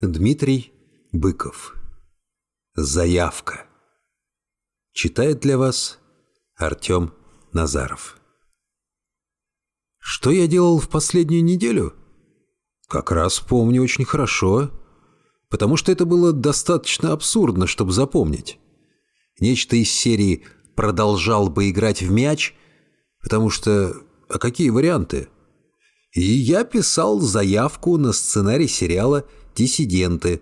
Дмитрий Быков. Заявка. Читает для вас Артем Назаров. Что я делал в последнюю неделю? Как раз помню очень хорошо, потому что это было достаточно абсурдно, чтобы запомнить. Нечто из серии «продолжал бы играть в мяч», потому что... А какие варианты? И я писал заявку на сценарий сериала «Диссиденты»,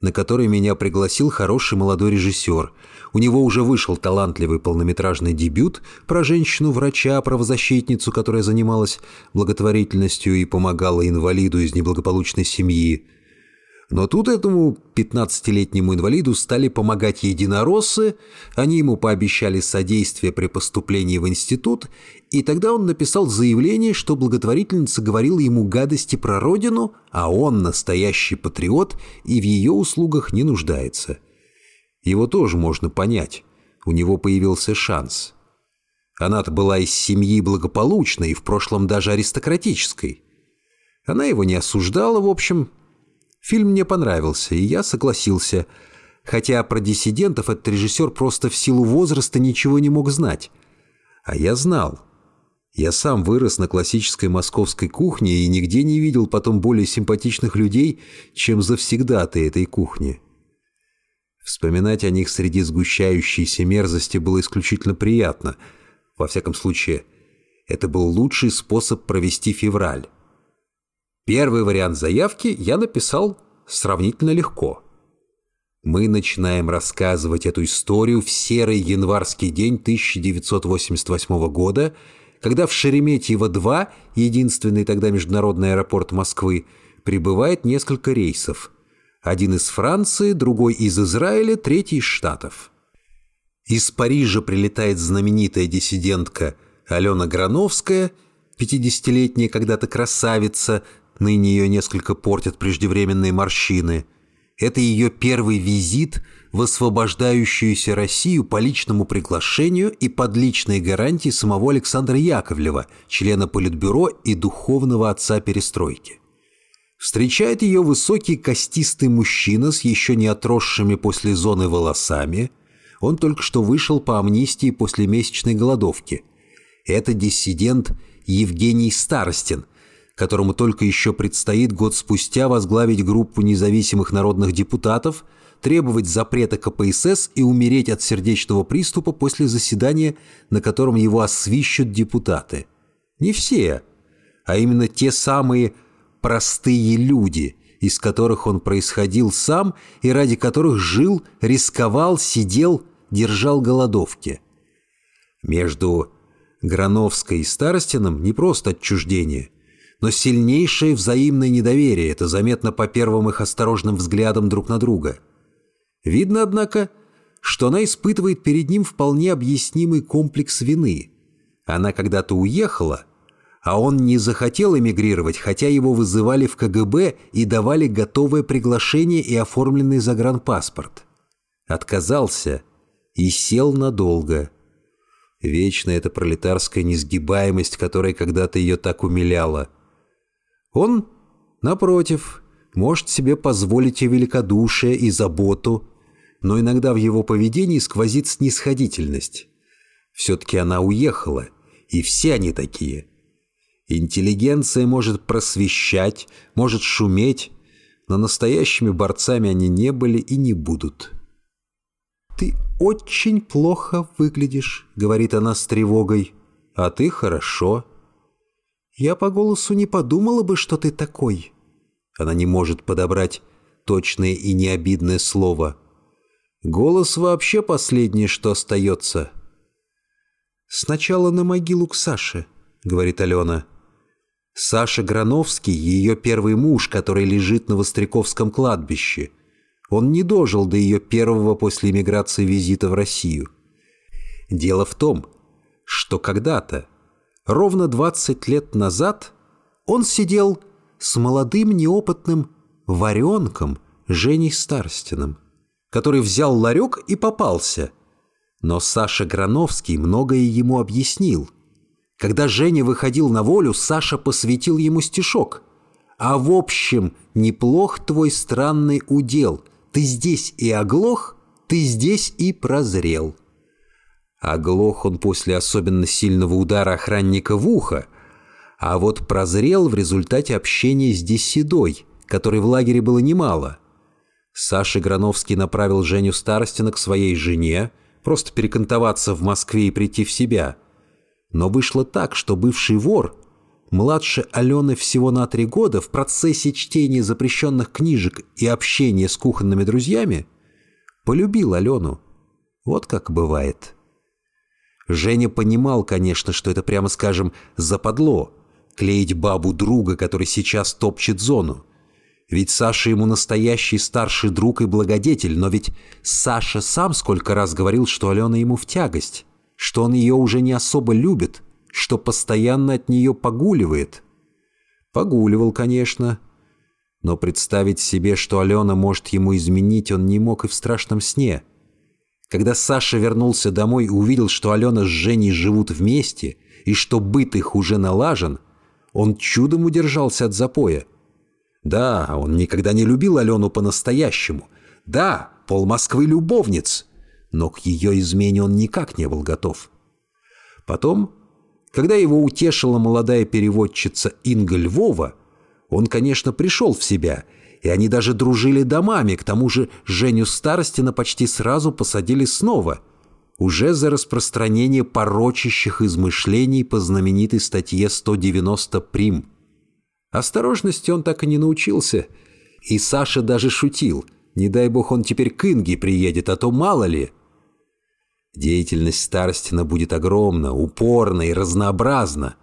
на который меня пригласил хороший молодой режиссер. У него уже вышел талантливый полнометражный дебют про женщину-врача, правозащитницу, которая занималась благотворительностью и помогала инвалиду из неблагополучной семьи. Но тут этому 15-летнему инвалиду стали помогать единороссы, они ему пообещали содействие при поступлении в институт, и тогда он написал заявление, что благотворительница говорила ему гадости про родину, а он настоящий патриот и в ее услугах не нуждается. Его тоже можно понять, у него появился шанс. Она-то была из семьи благополучной и в прошлом даже аристократической. Она его не осуждала, в общем, Фильм мне понравился, и я согласился. Хотя про диссидентов этот режиссер просто в силу возраста ничего не мог знать. А я знал. Я сам вырос на классической московской кухне и нигде не видел потом более симпатичных людей, чем завсегдаты этой кухни. Вспоминать о них среди сгущающейся мерзости было исключительно приятно. Во всяком случае, это был лучший способ провести февраль. Первый вариант заявки я написал сравнительно легко. Мы начинаем рассказывать эту историю в серый январский день 1988 года, когда в Шереметьево-2, единственный тогда международный аэропорт Москвы, прибывает несколько рейсов. Один из Франции, другой из Израиля, третий из Штатов. Из Парижа прилетает знаменитая диссидентка Алена Грановская, 50-летняя когда-то красавица, ныне ее несколько портят преждевременные морщины. Это ее первый визит в освобождающуюся Россию по личному приглашению и под личной гарантией самого Александра Яковлева, члена Политбюро и духовного отца перестройки. Встречает ее высокий костистый мужчина с еще не отросшими после зоны волосами. Он только что вышел по амнистии после месячной голодовки. Это диссидент Евгений Старостин – которому только еще предстоит год спустя возглавить группу независимых народных депутатов, требовать запрета КПСС и умереть от сердечного приступа после заседания, на котором его освищут депутаты. Не все, а именно те самые простые люди, из которых он происходил сам и ради которых жил, рисковал, сидел, держал голодовки. Между Грановской и Старостином не просто отчуждение – но сильнейшее взаимное недоверие, это заметно по первым их осторожным взглядам друг на друга. Видно, однако, что она испытывает перед ним вполне объяснимый комплекс вины. Она когда-то уехала, а он не захотел эмигрировать, хотя его вызывали в КГБ и давали готовое приглашение и оформленный загранпаспорт. Отказался и сел надолго. Вечная эта пролетарская несгибаемость, которая когда-то ее так умиляла – он, напротив, может себе позволить и великодушие, и заботу, но иногда в его поведении сквозит снисходительность. Все-таки она уехала, и все они такие. Интеллигенция может просвещать, может шуметь, но настоящими борцами они не были и не будут. «Ты очень плохо выглядишь», — говорит она с тревогой, — «а ты хорошо». «Я по голосу не подумала бы, что ты такой». Она не может подобрать точное и необидное слово. Голос вообще последнее, что остается. «Сначала на могилу к Саше», — говорит Алена. Саша Грановский — ее первый муж, который лежит на Востряковском кладбище. Он не дожил до ее первого после эмиграции визита в Россию. Дело в том, что когда-то, ровно 20 лет назад он сидел с молодым неопытным варенком Женей Старстиным, который взял ларек и попался. Но Саша Грановский многое ему объяснил. Когда Женя выходил на волю, Саша посвятил ему стишок. А в общем, неплох твой странный удел. Ты здесь и оглох, ты здесь и прозрел. Оглох он после особенно сильного удара охранника в ухо, а вот прозрел в результате общения с Деседой, которой в лагере было немало. Саша Грановский направил Женю Старостина к своей жене, просто перекантоваться в Москве и прийти в себя. Но вышло так, что бывший вор, младше Алены всего на три года, в процессе чтения запрещенных книжек и общения с кухонными друзьями, полюбил Алену. Вот как бывает. Женя понимал, конечно, что это, прямо скажем, западло — клеить бабу друга, который сейчас топчет зону. Ведь Саша ему настоящий старший друг и благодетель, но ведь Саша сам сколько раз говорил, что Алена ему в тягость, что он ее уже не особо любит, что постоянно от нее погуливает. Погуливал, конечно, но представить себе, что Алена может ему изменить, он не мог и в страшном сне. Когда Саша вернулся домой и увидел, что Алена с Женей живут вместе и что быт их уже налажен, он чудом удержался от запоя. Да, он никогда не любил Алену по-настоящему. Да, пол Москвы любовниц. Но к ее измене он никак не был готов. Потом, когда его утешила молодая переводчица Инга Львова, он, конечно, пришел в себя, и они даже дружили домами, к тому же Женю Старостина почти сразу посадили снова, уже за распространение порочащих измышлений по знаменитой статье 190 «Прим». Осторожности он так и не научился. И Саша даже шутил. Не дай бог он теперь к Инге приедет, а то мало ли. Деятельность Старостина будет огромна, упорна и разнообразна.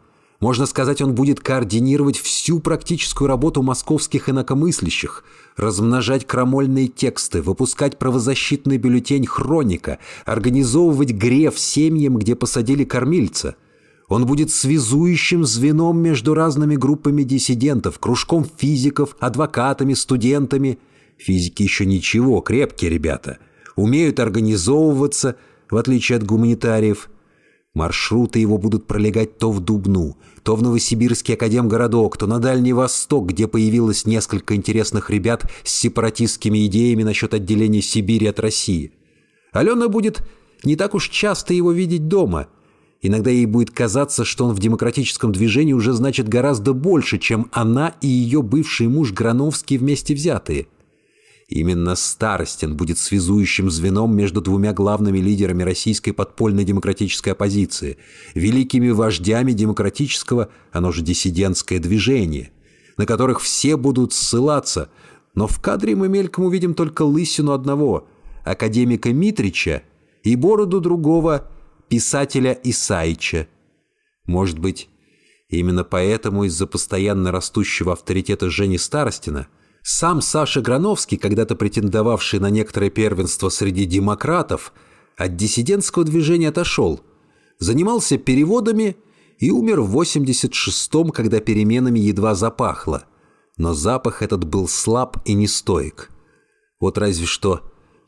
Можно сказать, он будет координировать всю практическую работу московских инакомыслящих, размножать крамольные тексты, выпускать правозащитный бюллетень «Хроника», организовывать греф семьям, где посадили кормильца – он будет связующим звеном между разными группами диссидентов, кружком физиков, адвокатами, студентами. Физики еще ничего, крепкие ребята. Умеют организовываться, в отличие от гуманитариев. Маршруты его будут пролегать то в Дубну, то в Новосибирский академгородок, то на Дальний Восток, где появилось несколько интересных ребят с сепаратистскими идеями насчет отделения Сибири от России. Алена будет не так уж часто его видеть дома – Иногда ей будет казаться, что он в демократическом движении уже значит гораздо больше, чем она и ее бывший муж Грановский вместе взятые. Именно Старостин будет связующим звеном между двумя главными лидерами российской подпольной демократической оппозиции, великими вождями демократического, оно же диссидентское движение, на которых все будут ссылаться, но в кадре мы мельком увидим только лысину одного, академика Митрича и бороду другого – писателя Исаича. Может быть, именно поэтому из-за постоянно растущего авторитета Жени Старостина сам Саша Грановский, когда-то претендовавший на некоторое первенство среди демократов, от диссидентского движения отошел, занимался переводами и умер в 86-м, когда переменами едва запахло. Но запах этот был слаб и нестоек. Вот разве что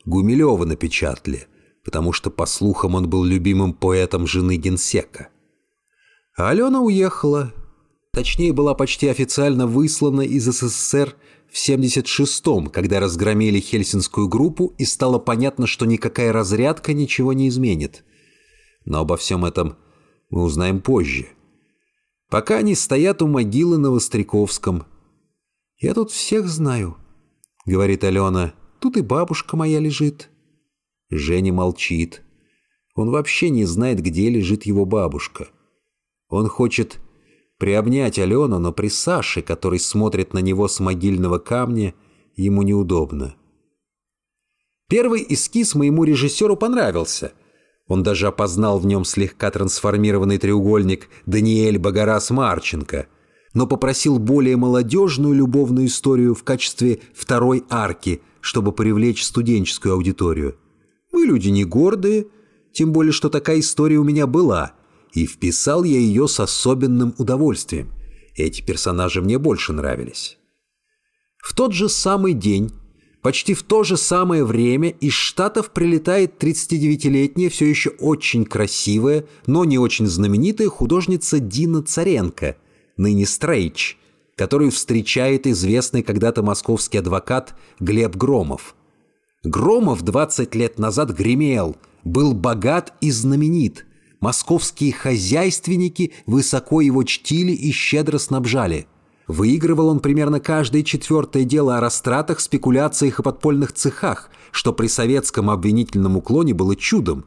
Гумилева напечатали – потому что, по слухам, он был любимым поэтом жены генсека. А Алена уехала. Точнее, была почти официально выслана из СССР в 76-м, когда разгромили Хельсинскую группу и стало понятно, что никакая разрядка ничего не изменит. Но обо всем этом мы узнаем позже. Пока они стоят у могилы на Востряковском. «Я тут всех знаю», — говорит Алена. «Тут и бабушка моя лежит». Женя молчит. Он вообще не знает, где лежит его бабушка. Он хочет приобнять Алену, но при Саше, который смотрит на него с могильного камня, ему неудобно. Первый эскиз моему режиссеру понравился. Он даже опознал в нем слегка трансформированный треугольник Даниэль Багарас Марченко, но попросил более молодежную любовную историю в качестве второй арки, чтобы привлечь студенческую аудиторию. Мы люди не гордые, тем более, что такая история у меня была, и вписал я ее с особенным удовольствием. Эти персонажи мне больше нравились. В тот же самый день, почти в то же самое время, из Штатов прилетает 39-летняя, все еще очень красивая, но не очень знаменитая художница Дина Царенко, ныне Стрейч, которую встречает известный когда-то московский адвокат Глеб Громов. Громов 20 лет назад гремел, был богат и знаменит. Московские хозяйственники высоко его чтили и щедро снабжали. Выигрывал он примерно каждое четвертое дело о растратах, спекуляциях и подпольных цехах, что при советском обвинительном уклоне было чудом.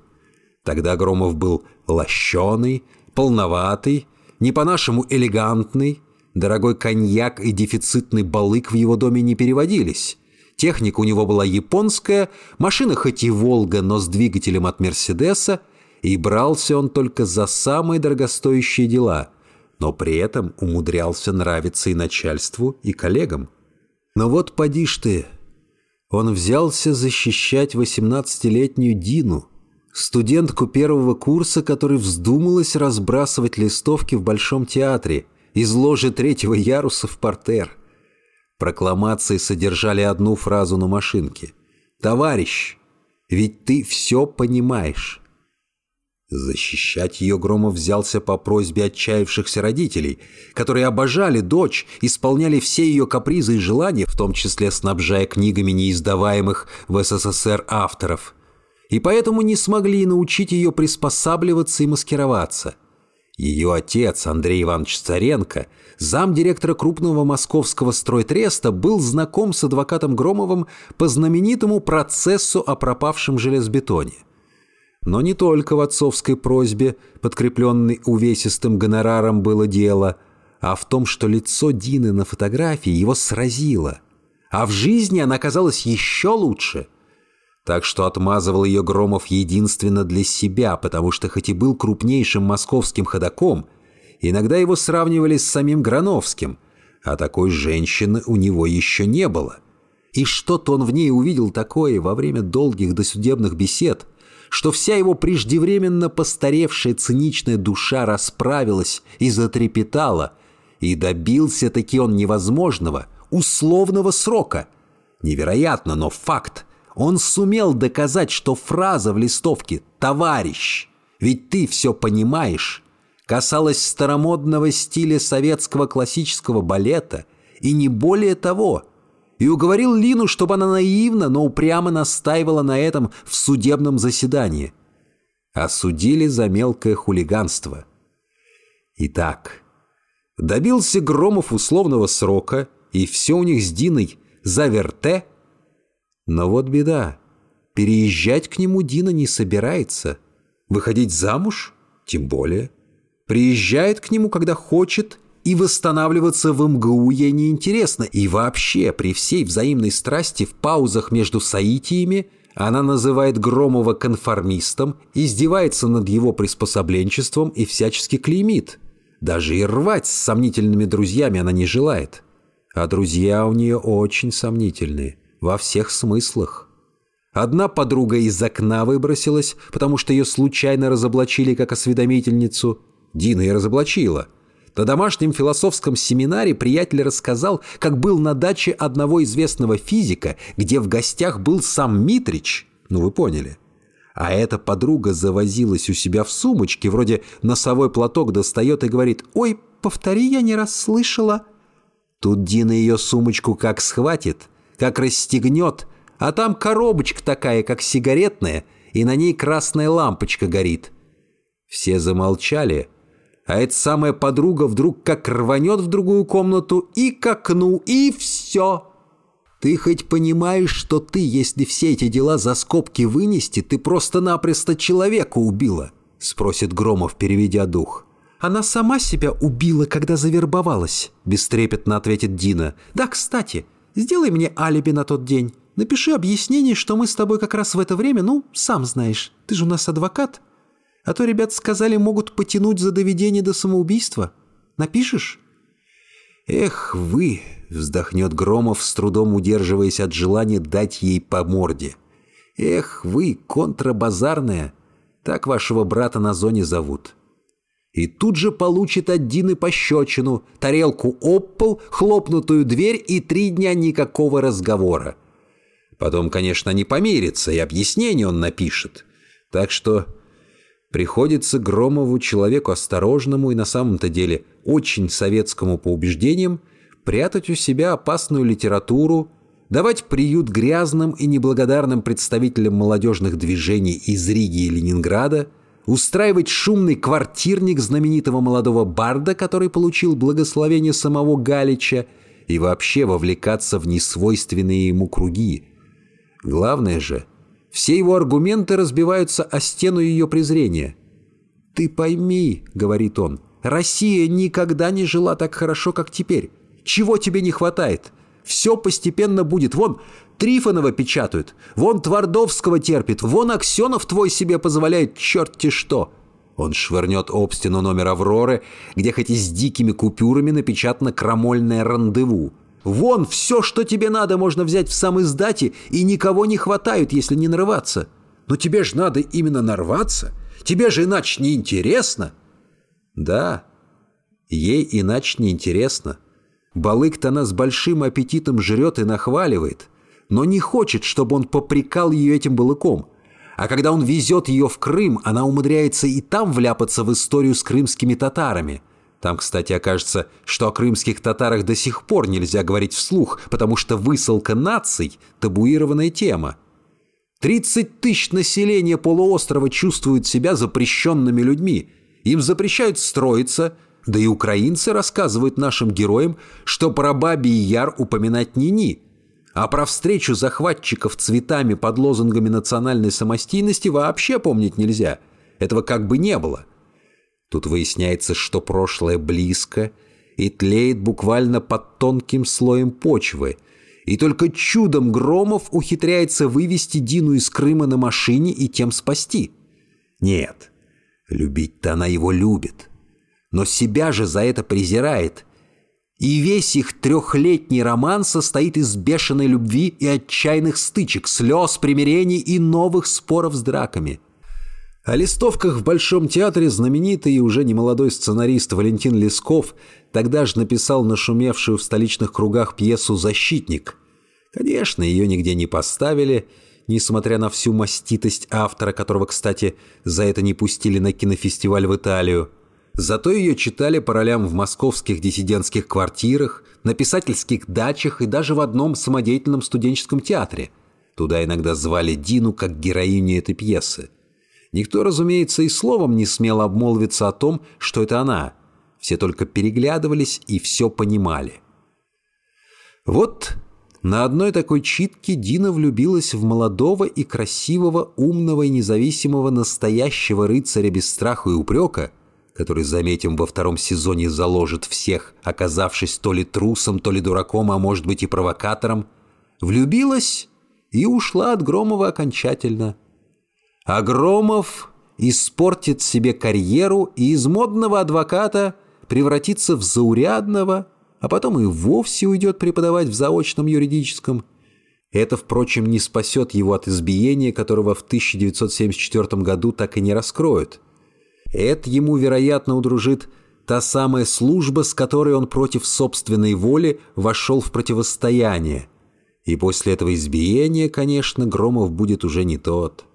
Тогда Громов был лощеный, полноватый, не по-нашему элегантный, дорогой коньяк и дефицитный балык в его доме не переводились. Техника у него была японская, машина хоть и «Волга», но с двигателем от «Мерседеса», и брался он только за самые дорогостоящие дела, но при этом умудрялся нравиться и начальству, и коллегам. Но вот поди ж ты, он взялся защищать 18-летнюю Дину, студентку первого курса, которой вздумалось разбрасывать листовки в Большом театре из ложи третьего яруса в портер. Прокламации содержали одну фразу на машинке. «Товарищ, ведь ты все понимаешь». Защищать ее Громов взялся по просьбе отчаявшихся родителей, которые обожали дочь, исполняли все ее капризы и желания, в том числе снабжая книгами неиздаваемых в СССР авторов, и поэтому не смогли научить ее приспосабливаться и маскироваться. Ее отец, Андрей Иванович Царенко, замдиректора крупного московского стройтреста, был знаком с адвокатом Громовым по знаменитому процессу о пропавшем железбетоне. Но не только в отцовской просьбе, подкрепленной увесистым гонораром, было дело, а в том, что лицо Дины на фотографии его сразило. А в жизни она казалась еще лучше. Так что отмазывал ее Громов единственно для себя, потому что хоть и был крупнейшим московским ходаком, иногда его сравнивали с самим Грановским, а такой женщины у него еще не было. И что-то он в ней увидел такое во время долгих досудебных бесед – что вся его преждевременно постаревшая циничная душа расправилась и затрепетала, и добился-таки он невозможного, условного срока. Невероятно, но факт. Он сумел доказать, что фраза в листовке «товарищ», ведь ты все понимаешь, касалась старомодного стиля советского классического балета и не более того – и уговорил Лину, чтобы она наивно, но упрямо настаивала на этом в судебном заседании. Осудили за мелкое хулиганство. Итак, добился Громов условного срока, и все у них с Диной заверте. Но вот беда. Переезжать к нему Дина не собирается. Выходить замуж? Тем более. Приезжает к нему, когда хочет, и восстанавливаться в МГУ ей неинтересно. И вообще, при всей взаимной страсти в паузах между соитиями она называет Громова конформистом, издевается над его приспособленчеством и всячески клеймит. Даже и рвать с сомнительными друзьями она не желает. А друзья у нее очень сомнительные, во всех смыслах. Одна подруга из окна выбросилась, потому что ее случайно разоблачили как осведомительницу. Дина и разоблачила – на домашнем философском семинаре приятель рассказал, как был на даче одного известного физика, где в гостях был сам Митрич. Ну, вы поняли. А эта подруга завозилась у себя в сумочке, вроде носовой платок достает и говорит «Ой, повтори, я не расслышала». Тут Дина ее сумочку как схватит, как расстегнет, а там коробочка такая, как сигаретная, и на ней красная лампочка горит. Все замолчали, а эта самая подруга вдруг как рванет в другую комнату и к окну, и все. Ты хоть понимаешь, что ты, если все эти дела за скобки вынести, ты просто-напросто человека убила?» — спросит Громов, переведя дух. «Она сама себя убила, когда завербовалась», — бестрепетно ответит Дина. «Да, кстати, сделай мне алиби на тот день. Напиши объяснение, что мы с тобой как раз в это время, ну, сам знаешь, ты же у нас адвокат, а то, ребят сказали, могут потянуть за доведение до самоубийства. Напишешь?» «Эх вы!» — вздохнет Громов, с трудом удерживаясь от желания дать ей по морде. «Эх вы, контрабазарная! Так вашего брата на зоне зовут». И тут же получит от Дины пощечину, тарелку об пол, хлопнутую дверь и три дня никакого разговора. Потом, конечно, не помирится, и объяснение он напишет. Так что приходится Громову, человеку осторожному и на самом-то деле очень советскому по убеждениям, прятать у себя опасную литературу, давать приют грязным и неблагодарным представителям молодежных движений из Риги и Ленинграда, устраивать шумный квартирник знаменитого молодого барда, который получил благословение самого Галича, и вообще вовлекаться в несвойственные ему круги. Главное же, все его аргументы разбиваются о стену ее презрения. «Ты пойми», — говорит он, — «Россия никогда не жила так хорошо, как теперь. Чего тебе не хватает? Все постепенно будет. Вон Трифонова печатают, вон Твардовского терпит, вон Аксенов твой себе позволяет черти что». Он швырнет об стену номер «Авроры», где хоть и с дикими купюрами напечатано крамольное рандеву. «Вон, все, что тебе надо, можно взять в самой сдате, и никого не хватают, если не нарываться». «Но тебе же надо именно нарваться. Тебе же иначе не интересно». «Да, ей иначе не интересно. Балык-то она с большим аппетитом жрет и нахваливает, но не хочет, чтобы он попрекал ее этим балыком». А когда он везет ее в Крым, она умудряется и там вляпаться в историю с крымскими татарами. Там, кстати, окажется, что о крымских татарах до сих пор нельзя говорить вслух, потому что высылка наций – табуированная тема. 30 тысяч населения полуострова чувствуют себя запрещенными людьми. Им запрещают строиться, да и украинцы рассказывают нашим героям, что про Бабий Яр упоминать ни-ни – а про встречу захватчиков цветами под лозунгами национальной самостийности вообще помнить нельзя. Этого как бы не было. Тут выясняется, что прошлое близко и тлеет буквально под тонким слоем почвы. И только чудом Громов ухитряется вывести Дину из Крыма на машине и тем спасти. Нет, любить-то она его любит. Но себя же за это презирает – и весь их трехлетний роман состоит из бешеной любви и отчаянных стычек, слез, примирений и новых споров с драками. О листовках в Большом театре знаменитый и уже немолодой сценарист Валентин Лесков тогда же написал нашумевшую в столичных кругах пьесу «Защитник». Конечно, ее нигде не поставили, несмотря на всю маститость автора, которого, кстати, за это не пустили на кинофестиваль в Италию – Зато ее читали по ролям в московских диссидентских квартирах, на писательских дачах и даже в одном самодеятельном студенческом театре. Туда иногда звали Дину как героиню этой пьесы. Никто, разумеется, и словом не смел обмолвиться о том, что это она. Все только переглядывались и все понимали. Вот на одной такой читке Дина влюбилась в молодого и красивого, умного и независимого настоящего рыцаря без страха и упрека – который, заметим, во втором сезоне заложит всех, оказавшись то ли трусом, то ли дураком, а может быть и провокатором, влюбилась и ушла от Громова окончательно. А Громов испортит себе карьеру и из модного адвоката превратится в заурядного, а потом и вовсе уйдет преподавать в заочном юридическом. Это, впрочем, не спасет его от избиения, которого в 1974 году так и не раскроют – это ему, вероятно, удружит та самая служба, с которой он против собственной воли вошел в противостояние. И после этого избиения, конечно, Громов будет уже не тот.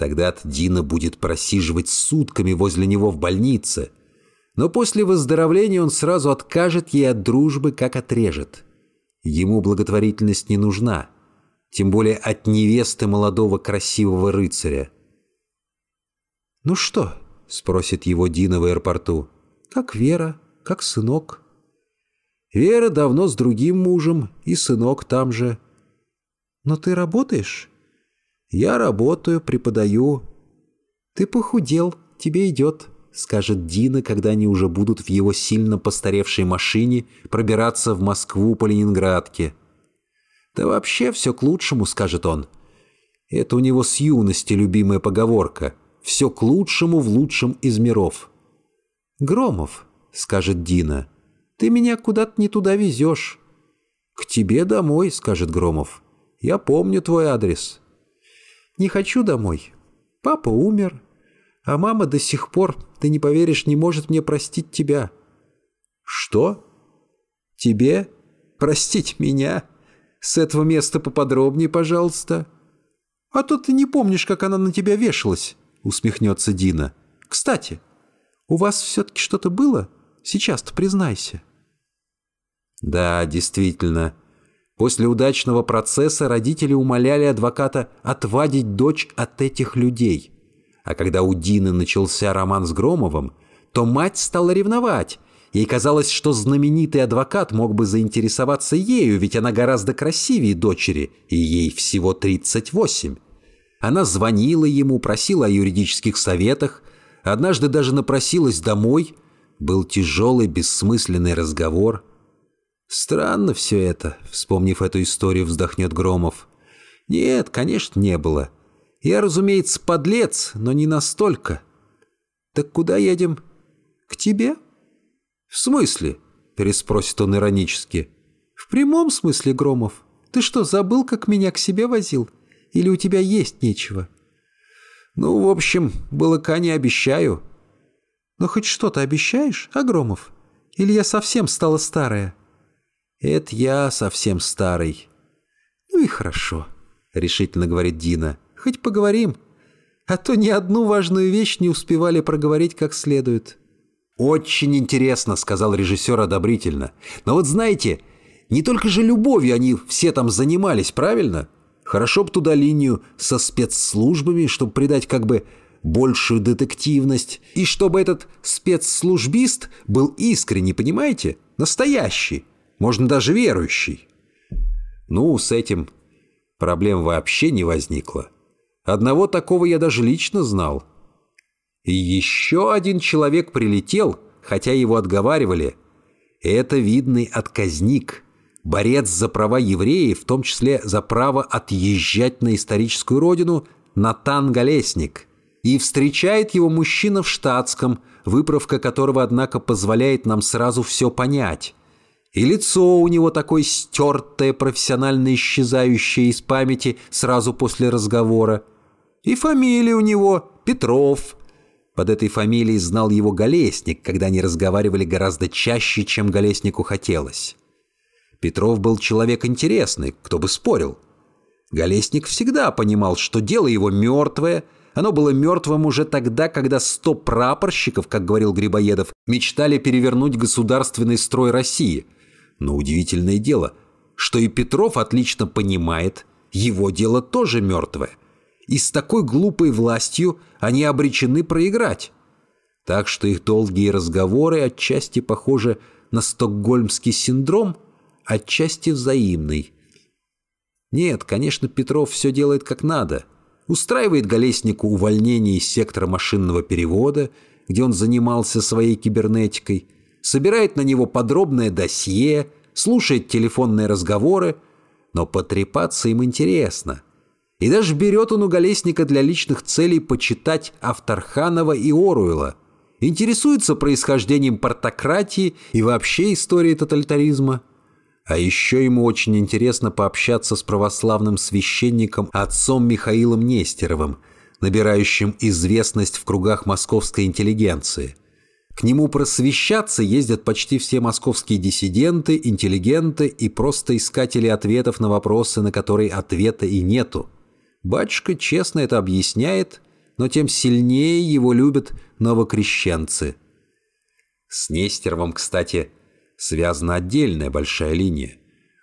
Тогда-то Дина будет просиживать сутками возле него в больнице. Но после выздоровления он сразу откажет ей от дружбы, как отрежет. Ему благотворительность не нужна, тем более от невесты молодого красивого рыцаря. «Ну что?» — спросит его Дина в аэропорту. «Как Вера, как сынок». «Вера давно с другим мужем, и сынок там же». «Но ты работаешь?» «Я работаю, преподаю». «Ты похудел, тебе идет», — скажет Дина, когда они уже будут в его сильно постаревшей машине пробираться в Москву по Ленинградке. «Да вообще все к лучшему», — скажет он. Это у него с юности любимая поговорка — все к лучшему в лучшем из миров. «Громов», — скажет Дина, — «ты меня куда-то не туда везешь». «К тебе домой», — скажет Громов. «Я помню твой адрес». «Не хочу домой. Папа умер, а мама до сих пор, ты не поверишь, не может мне простить тебя». «Что? Тебе? Простить меня? С этого места поподробнее, пожалуйста». «А то ты не помнишь, как она на тебя вешалась». — усмехнется Дина. «Кстати, у вас все-таки что-то было? Сейчас-то признайся». Да, действительно. После удачного процесса родители умоляли адвоката отвадить дочь от этих людей. А когда у Дины начался роман с Громовым, то мать стала ревновать. Ей казалось, что знаменитый адвокат мог бы заинтересоваться ею, ведь она гораздо красивее дочери, и ей всего 38. Она звонила ему, просила о юридических советах, однажды даже напросилась домой. Был тяжелый, бессмысленный разговор. Странно все это, вспомнив эту историю, вздохнет Громов. Нет, конечно, не было. Я, разумеется, подлец, но не настолько. Так куда едем? К тебе? В смысле? Переспросит он иронически. В прямом смысле, Громов. Ты что, забыл, как меня к себе возил? Или у тебя есть нечего? Ну, в общем, балыка не обещаю. Но хоть что-то обещаешь, а, Громов? Или я совсем стала старая? Это я совсем старый. Ну и хорошо, решительно говорит Дина. Хоть поговорим. А то ни одну важную вещь не успевали проговорить как следует. «Очень интересно», — сказал режиссер одобрительно. «Но вот знаете, не только же любовью они все там занимались, правильно? Хорошо бы туда линию со спецслужбами, чтобы придать как бы большую детективность. И чтобы этот спецслужбист был искренний, понимаете? Настоящий. Можно даже верующий. Ну, с этим проблем вообще не возникло. Одного такого я даже лично знал. И еще один человек прилетел, хотя его отговаривали. Это видный отказник, борец за права евреев, в том числе за право отъезжать на историческую родину, Натан Голесник. И встречает его мужчина в штатском, выправка которого, однако, позволяет нам сразу все понять. И лицо у него такое стертое, профессионально исчезающее из памяти сразу после разговора. И фамилия у него Петров. Под этой фамилией знал его Голесник, когда они разговаривали гораздо чаще, чем Голеснику хотелось. Петров был человек интересный, кто бы спорил. Голесник всегда понимал, что дело его мертвое – оно было мертвым уже тогда, когда сто прапорщиков, как говорил Грибоедов, мечтали перевернуть государственный строй России – но удивительное дело, что и Петров отлично понимает, его дело тоже мертвое. И с такой глупой властью они обречены проиграть. Так что их долгие разговоры отчасти похожи на стокгольмский синдром, отчасти взаимный. Нет, конечно, Петров все делает как надо. Устраивает Голеснику увольнение из сектора машинного перевода, где он занимался своей кибернетикой – собирает на него подробное досье, слушает телефонные разговоры, но потрепаться им интересно. И даже берет он у Голесника для личных целей почитать Авторханова и Оруэлла, интересуется происхождением портократии и вообще историей тоталитаризма. А еще ему очень интересно пообщаться с православным священником отцом Михаилом Нестеровым, набирающим известность в кругах московской интеллигенции. К нему просвещаться ездят почти все московские диссиденты, интеллигенты и просто искатели ответов на вопросы, на которые ответа и нету. Батюшка честно это объясняет, но тем сильнее его любят новокрещенцы. С Нестеровым, кстати, связана отдельная большая линия.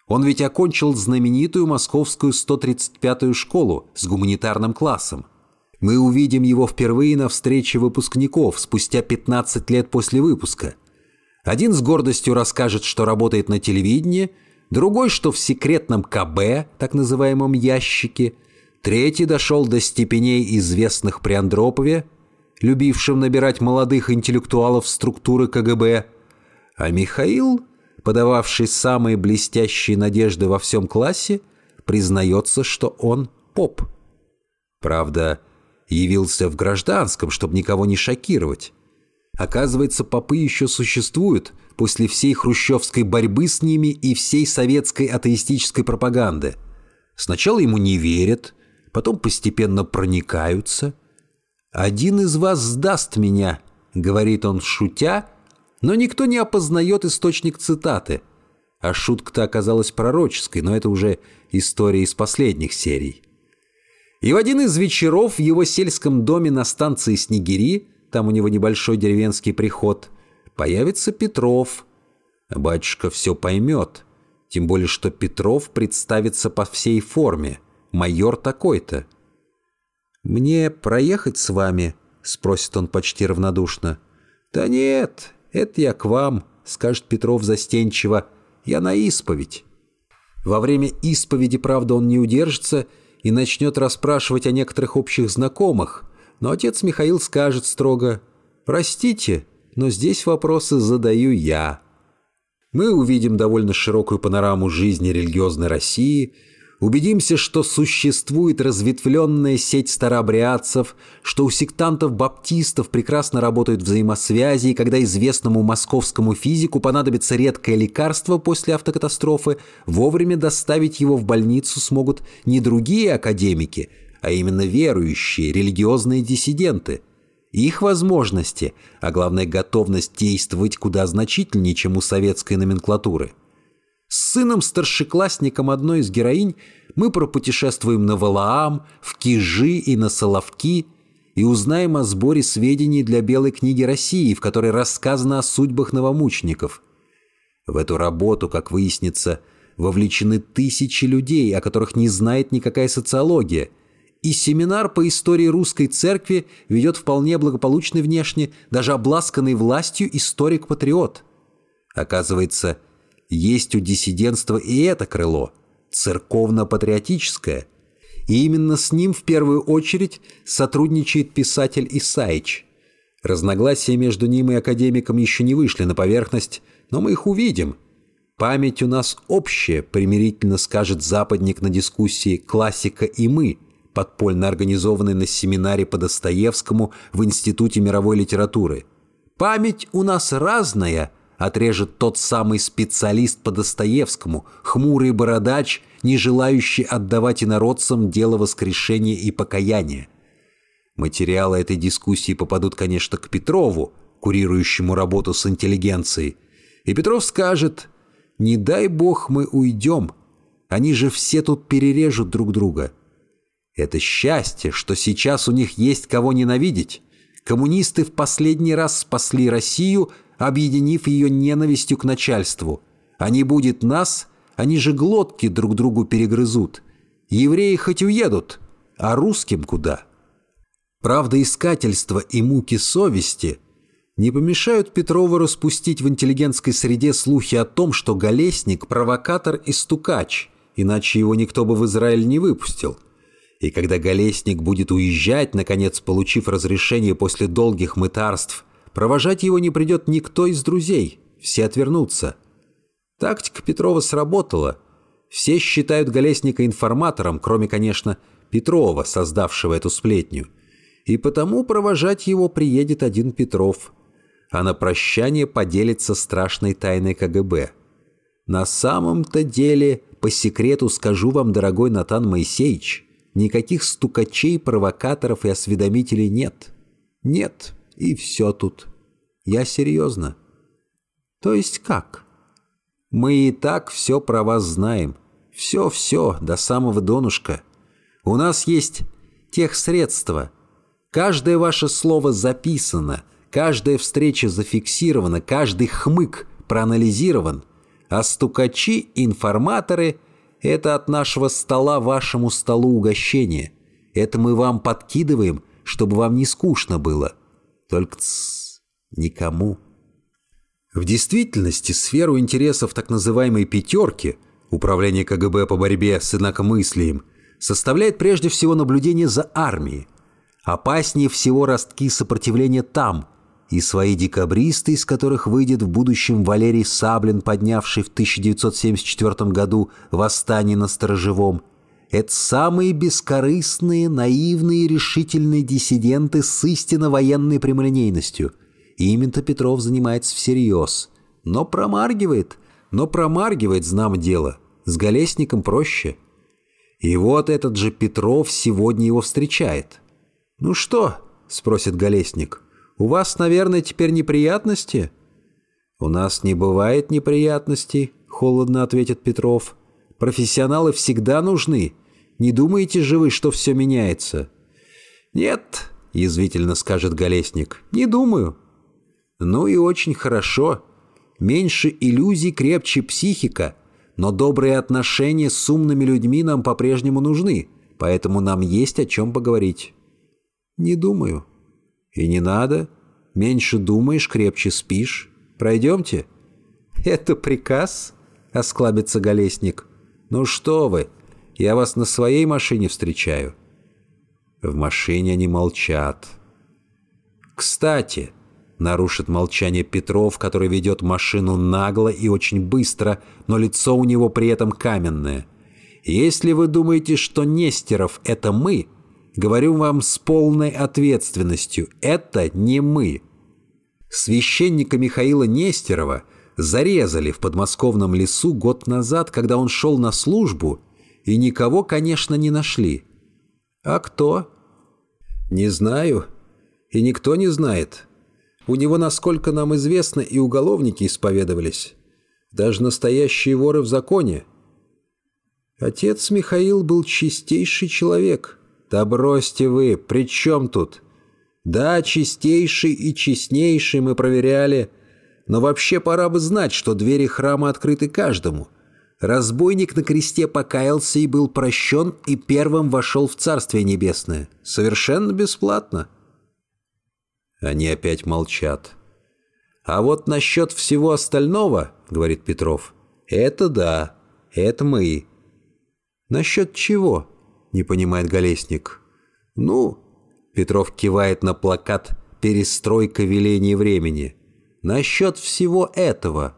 Он ведь окончил знаменитую московскую 135-ю школу с гуманитарным классом – мы увидим его впервые на встрече выпускников спустя 15 лет после выпуска. Один с гордостью расскажет, что работает на телевидении, другой, что в секретном КБ, так называемом ящике, третий дошел до степеней известных при Андропове, любившим набирать молодых интеллектуалов структуры КГБ, а Михаил, подававший самые блестящие надежды во всем классе, признается, что он поп. Правда, явился в гражданском, чтобы никого не шокировать. Оказывается, попы еще существуют после всей хрущевской борьбы с ними и всей советской атеистической пропаганды. Сначала ему не верят, потом постепенно проникаются. «Один из вас сдаст меня», — говорит он шутя, но никто не опознает источник цитаты. А шутка-то оказалась пророческой, но это уже история из последних серий. И в один из вечеров в его сельском доме на станции Снегири, там у него небольшой деревенский приход, появится Петров. Батюшка все поймет, тем более что Петров представится по всей форме, майор такой-то. «Мне проехать с вами?» — спросит он почти равнодушно. «Да нет, это я к вам», — скажет Петров застенчиво. «Я на исповедь». Во время исповеди, правда, он не удержится и начнет расспрашивать о некоторых общих знакомых, но отец Михаил скажет строго «Простите, но здесь вопросы задаю я». Мы увидим довольно широкую панораму жизни религиозной России – убедимся, что существует разветвленная сеть старообрядцев, что у сектантов-баптистов прекрасно работают взаимосвязи, и когда известному московскому физику понадобится редкое лекарство после автокатастрофы, вовремя доставить его в больницу смогут не другие академики, а именно верующие, религиозные диссиденты. Их возможности, а главное готовность действовать куда значительнее, чем у советской номенклатуры – с сыном-старшеклассником одной из героинь мы пропутешествуем на Валаам, в Кижи и на Соловки и узнаем о сборе сведений для Белой книги России, в которой рассказано о судьбах новомучеников. В эту работу, как выяснится, вовлечены тысячи людей, о которых не знает никакая социология. И семинар по истории русской церкви ведет вполне благополучный внешне, даже обласканный властью историк-патриот. Оказывается, есть у диссидентства и это крыло, церковно-патриотическое. И именно с ним в первую очередь сотрудничает писатель Исаич. Разногласия между ним и академиком еще не вышли на поверхность, но мы их увидим. Память у нас общая, примирительно скажет западник на дискуссии «Классика и мы», подпольно организованной на семинаре по Достоевскому в Институте мировой литературы. Память у нас разная – отрежет тот самый специалист по Достоевскому, хмурый бородач, не желающий отдавать инородцам дело воскрешения и покаяния. Материалы этой дискуссии попадут, конечно, к Петрову, курирующему работу с интеллигенцией. И Петров скажет, «Не дай бог мы уйдем, они же все тут перережут друг друга». Это счастье, что сейчас у них есть кого ненавидеть. Коммунисты в последний раз спасли Россию – объединив ее ненавистью к начальству. А не будет нас, они же глотки друг другу перегрызут. Евреи хоть уедут, а русским куда? Правдоискательство и муки совести не помешают Петрову распустить в интеллигентской среде слухи о том, что Голесник – провокатор и стукач, иначе его никто бы в Израиль не выпустил. И когда Голесник будет уезжать, наконец получив разрешение после долгих мытарств Провожать его не придет никто из друзей, все отвернутся. Тактика Петрова сработала. Все считают Голесника информатором, кроме, конечно, Петрова, создавшего эту сплетню. И потому провожать его приедет один Петров, а на прощание поделится страшной тайной КГБ. На самом-то деле, по секрету скажу вам, дорогой Натан Моисеевич, никаких стукачей, провокаторов и осведомителей нет. Нет. И все тут. Я серьезно. То есть как? Мы и так все про вас знаем. Все-все, до самого донышка. У нас есть тех средства. Каждое ваше слово записано, каждая встреча зафиксирована, каждый хмык проанализирован. А стукачи, информаторы — это от нашего стола вашему столу угощение. Это мы вам подкидываем, чтобы вам не скучно было. Только тс, никому. В действительности сферу интересов так называемой «пятерки» Управление КГБ по борьбе с инакомыслием составляет прежде всего наблюдение за армией. Опаснее всего ростки сопротивления там, и свои декабристы, из которых выйдет в будущем Валерий Саблин, поднявший в 1974 году восстание на Сторожевом – это самые бескорыстные, наивные, решительные диссиденты с истинно военной прямолинейностью. Ими-то Петров занимается всерьез. Но промаргивает, но промаргивает, знам дело. С Голесником проще. И вот этот же Петров сегодня его встречает. «Ну что?» — спросит Голесник. «У вас, наверное, теперь неприятности?» «У нас не бывает неприятностей», — холодно ответит Петров. Профессионалы всегда нужны. Не думаете же вы, что все меняется?» «Нет», — язвительно скажет Голесник, — «не думаю». «Ну и очень хорошо. Меньше иллюзий, крепче психика, но добрые отношения с умными людьми нам по-прежнему нужны, поэтому нам есть о чем поговорить». «Не думаю». «И не надо. Меньше думаешь, крепче спишь. Пройдемте?» «Это приказ?» — осклабится Голесник. «Ну что вы, я вас на своей машине встречаю». В машине они молчат. «Кстати», — нарушит молчание Петров, который ведет машину нагло и очень быстро, но лицо у него при этом каменное. «Если вы думаете, что Нестеров — это мы, говорю вам с полной ответственностью, это не мы». Священника Михаила Нестерова зарезали в подмосковном лесу год назад, когда он шел на службу, и никого, конечно, не нашли. А кто? Не знаю. И никто не знает. У него, насколько нам известно, и уголовники исповедовались. Даже настоящие воры в законе. Отец Михаил был чистейший человек. Да бросьте вы, при чем тут? Да, чистейший и честнейший мы проверяли, но вообще пора бы знать, что двери храма открыты каждому. Разбойник на кресте покаялся и был прощен, и первым вошел в Царствие Небесное. Совершенно бесплатно. Они опять молчат. «А вот насчет всего остального, — говорит Петров, — это да, это мы». «Насчет чего?» — не понимает Голесник. «Ну, Петров кивает на плакат «Перестройка велений времени». «Насчет всего этого».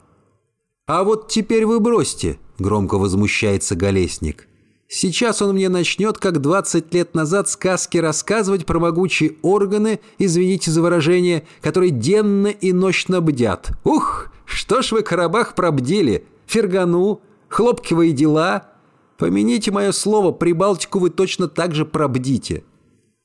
«А вот теперь вы бросьте», — громко возмущается Голесник. «Сейчас он мне начнет, как 20 лет назад, сказки рассказывать про могучие органы, извините за выражение, которые денно и ночно бдят. Ух, что ж вы, Карабах, пробдели? Фергану, хлопкивые дела. Помяните мое слово, Прибалтику вы точно так же пробдите».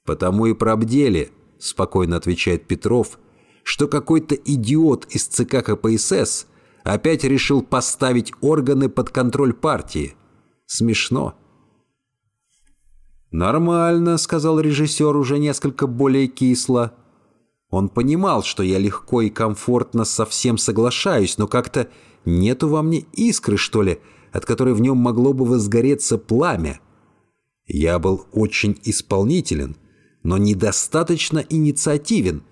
«Потому и пробдели», — спокойно отвечает Петров, «что какой-то идиот из ЦК КПСС опять решил поставить органы под контроль партии. Смешно». «Нормально», — сказал режиссер уже несколько более кисло. Он понимал, что я легко и комфортно со всем соглашаюсь, но как-то нету во мне искры, что ли, от которой в нем могло бы возгореться пламя. Я был очень исполнителен — но недостаточно инициативен.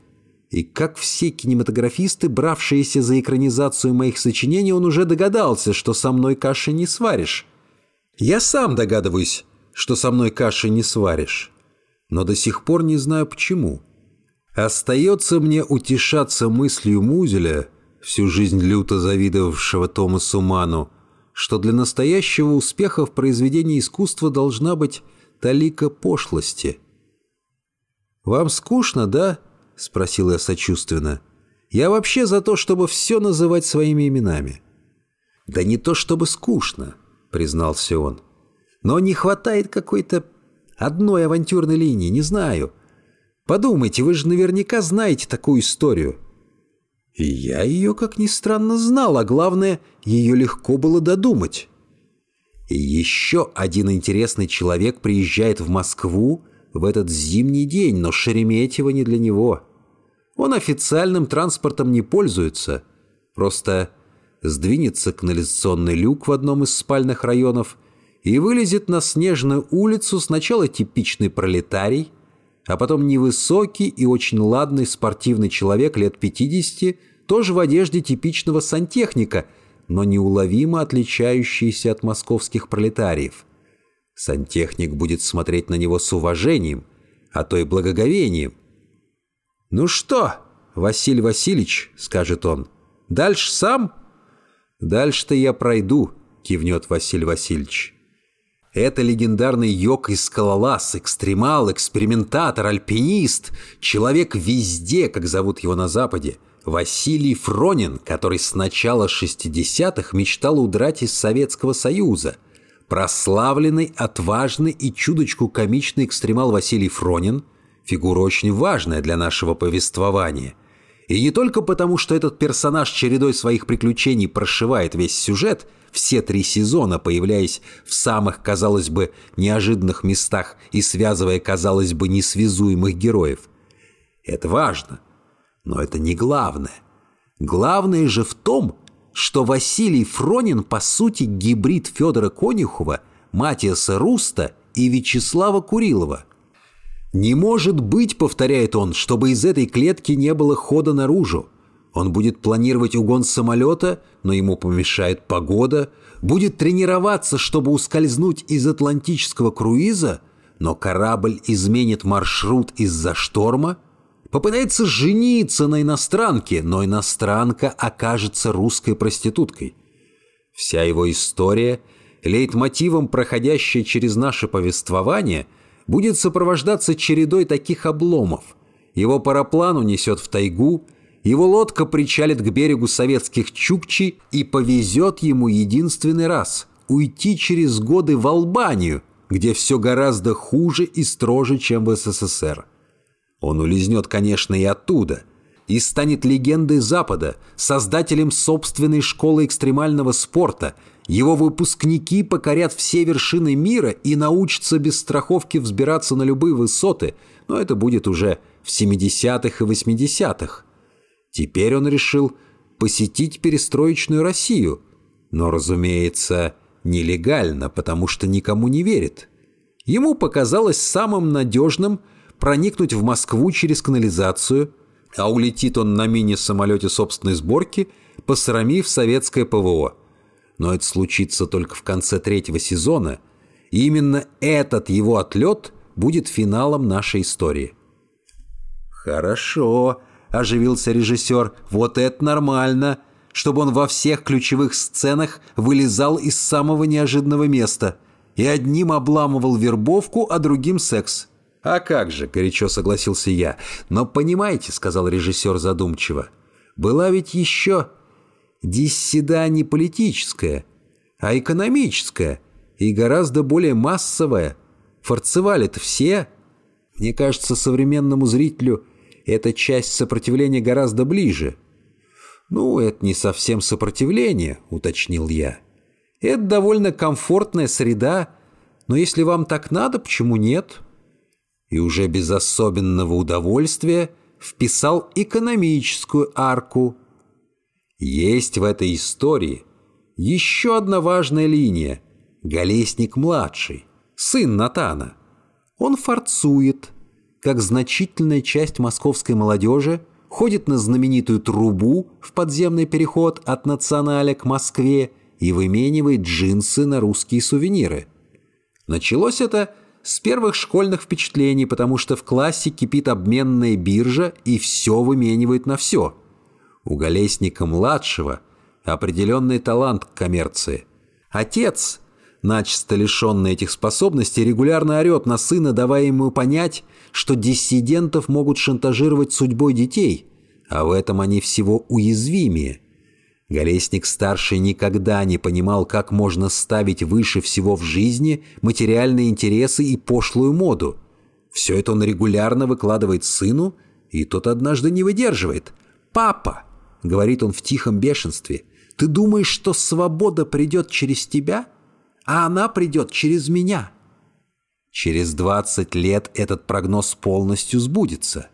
И как все кинематографисты, бравшиеся за экранизацию моих сочинений, он уже догадался, что со мной каши не сваришь. Я сам догадываюсь, что со мной каши не сваришь. Но до сих пор не знаю почему. Остается мне утешаться мыслью Музеля, всю жизнь люто завидовавшего Томасу Ману, что для настоящего успеха в произведении искусства должна быть талика пошлости – «Вам скучно, да?» — спросил я сочувственно. «Я вообще за то, чтобы все называть своими именами». «Да не то чтобы скучно», — признался он. «Но не хватает какой-то одной авантюрной линии, не знаю. Подумайте, вы же наверняка знаете такую историю». И я ее, как ни странно, знал, а главное, ее легко было додумать. И еще один интересный человек приезжает в Москву в этот зимний день, но Шереметьево не для него. Он официальным транспортом не пользуется, просто сдвинется канализационный люк в одном из спальных районов и вылезет на снежную улицу сначала типичный пролетарий, а потом невысокий и очень ладный спортивный человек лет 50, тоже в одежде типичного сантехника, но неуловимо отличающийся от московских пролетариев – Сантехник будет смотреть на него с уважением, а то и благоговением. «Ну что, Василий Васильевич», — скажет он, — «дальше сам?» «Дальше-то я пройду», — кивнет Василий Васильевич. Это легендарный йог и скалолаз, экстремал, экспериментатор, альпинист, человек везде, как зовут его на Западе, Василий Фронин, который с начала 60-х мечтал удрать из Советского Союза — Прославленный, отважный и чудочку комичный экстремал Василий Фронин – фигура очень важная для нашего повествования. И не только потому, что этот персонаж чередой своих приключений прошивает весь сюжет, все три сезона появляясь в самых, казалось бы, неожиданных местах и связывая, казалось бы, несвязуемых героев. Это важно, но это не главное. Главное же в том, что Василий Фронин по сути гибрид Федора Конюхова, Матиаса Руста и Вячеслава Курилова. «Не может быть, — повторяет он, — чтобы из этой клетки не было хода наружу. Он будет планировать угон самолета, но ему помешает погода, будет тренироваться, чтобы ускользнуть из атлантического круиза, но корабль изменит маршрут из-за шторма, попытается жениться на иностранке, но иностранка окажется русской проституткой. Вся его история, лейтмотивом, проходящая через наше повествование, будет сопровождаться чередой таких обломов. Его параплан унесет в тайгу – его лодка причалит к берегу советских Чукчи и повезет ему единственный раз – уйти через годы в Албанию, где все гораздо хуже и строже, чем в СССР. Он улизнет, конечно, и оттуда, и станет легендой Запада, создателем собственной школы экстремального спорта. Его выпускники покорят все вершины мира и научатся без страховки взбираться на любые высоты, но это будет уже в 70-х и 80-х. Теперь он решил посетить перестроечную Россию, но, разумеется, нелегально, потому что никому не верит. Ему показалось самым надежным проникнуть в Москву через канализацию, а улетит он на мини-самолете собственной сборки, посрамив советское ПВО. Но это случится только в конце третьего сезона, и именно этот его отлет будет финалом нашей истории. «Хорошо», оживился режиссер. «Вот это нормально!» чтобы он во всех ключевых сценах вылезал из самого неожиданного места и одним обламывал вербовку, а другим секс. «А как же», — горячо согласился я. «Но понимаете», — сказал режиссер задумчиво, «была ведь еще диссида не политическая, а экономическая и гораздо более массовая. Форцевали-то все. Мне кажется, современному зрителю эта часть сопротивления гораздо ближе. «Ну, это не совсем сопротивление», — уточнил я. «Это довольно комфортная среда, но если вам так надо, почему нет?» И уже без особенного удовольствия вписал экономическую арку. Есть в этой истории еще одна важная линия. Голесник-младший, сын Натана. Он форцует, как значительная часть московской молодежи ходит на знаменитую трубу в подземный переход от Националя к Москве и выменивает джинсы на русские сувениры. Началось это с первых школьных впечатлений, потому что в классе кипит обменная биржа и все выменивает на все. У Голесника-младшего определенный талант к коммерции. Отец, начисто лишенный этих способностей, регулярно орет на сына, давая ему понять, что диссидентов могут шантажировать судьбой детей, а в этом они всего уязвимее. Голесник-старший никогда не понимал, как можно ставить выше всего в жизни материальные интересы и пошлую моду. Все это он регулярно выкладывает сыну, и тот однажды не выдерживает. «Папа!» — говорит он в тихом бешенстве. «Ты думаешь, что свобода придет через тебя, а она придет через меня?» Через 20 лет этот прогноз полностью сбудется.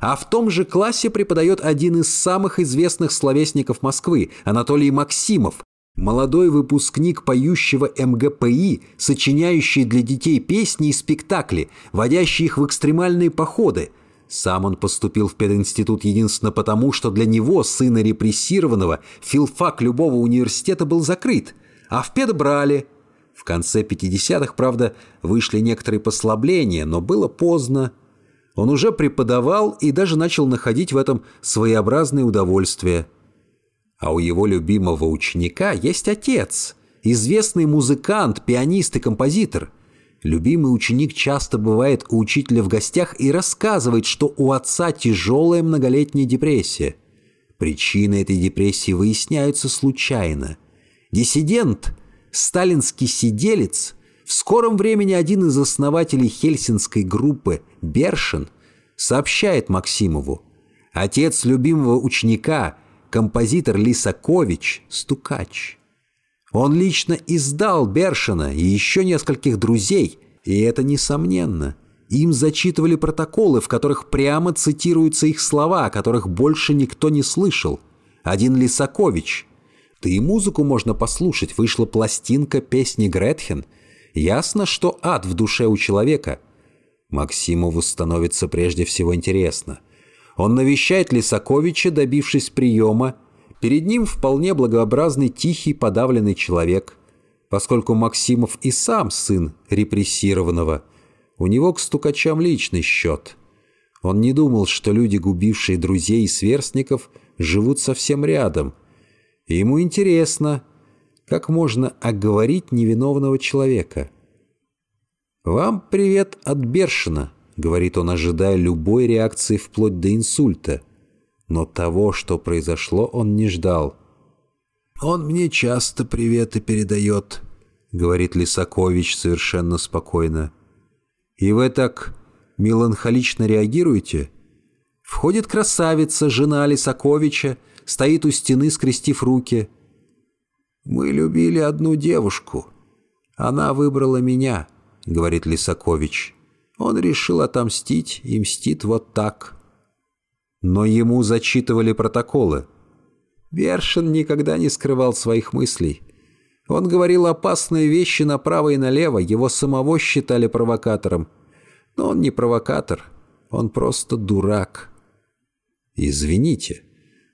А в том же классе преподает один из самых известных словесников Москвы, Анатолий Максимов, молодой выпускник поющего МГПИ, сочиняющий для детей песни и спектакли, водящий их в экстремальные походы. Сам он поступил в пединститут единственно потому, что для него, сына репрессированного, филфак любого университета был закрыт, а в пед брали – в конце 50-х, правда, вышли некоторые послабления, но было поздно. Он уже преподавал и даже начал находить в этом своеобразное удовольствие. А у его любимого ученика есть отец, известный музыкант, пианист и композитор. Любимый ученик часто бывает у учителя в гостях и рассказывает, что у отца тяжелая многолетняя депрессия. Причины этой депрессии выясняются случайно. Диссидент сталинский сиделец, в скором времени один из основателей хельсинской группы Бершин сообщает Максимову, отец любимого ученика, композитор Лисакович, стукач. Он лично издал Бершина и еще нескольких друзей, и это несомненно. Им зачитывали протоколы, в которых прямо цитируются их слова, о которых больше никто не слышал. Один Лисакович – Да и музыку можно послушать, вышла пластинка песни Гретхен. Ясно, что ад в душе у человека. Максимову становится прежде всего интересно. Он навещает Лисаковича, добившись приема. Перед ним вполне благообразный, тихий, подавленный человек. Поскольку Максимов и сам сын репрессированного, у него к стукачам личный счет. Он не думал, что люди, губившие друзей и сверстников, живут совсем рядом – и ему интересно, как можно оговорить невиновного человека. «Вам привет от Бершина», — говорит он, ожидая любой реакции вплоть до инсульта. Но того, что произошло, он не ждал. «Он мне часто приветы передает», — говорит Лисакович совершенно спокойно. «И вы так меланхолично реагируете?» Входит красавица, жена Лисаковича, стоит у стены, скрестив руки. «Мы любили одну девушку. Она выбрала меня», — говорит Лисакович. Он решил отомстить и мстит вот так. Но ему зачитывали протоколы. Вершин никогда не скрывал своих мыслей. Он говорил опасные вещи направо и налево, его самого считали провокатором. Но он не провокатор, он просто дурак. «Извините»,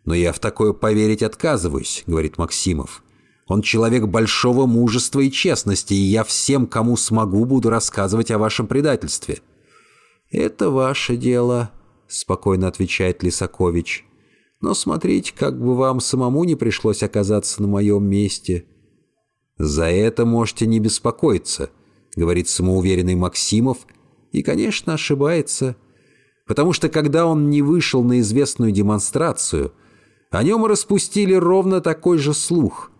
«Но я в такое поверить отказываюсь», — говорит Максимов. «Он человек большого мужества и честности, и я всем, кому смогу, буду рассказывать о вашем предательстве». «Это ваше дело», — спокойно отвечает Лисакович. «Но смотрите, как бы вам самому не пришлось оказаться на моем месте». «За это можете не беспокоиться», — говорит самоуверенный Максимов, и, конечно, ошибается, потому что когда он не вышел на известную демонстрацию — о нем распустили ровно такой же слух.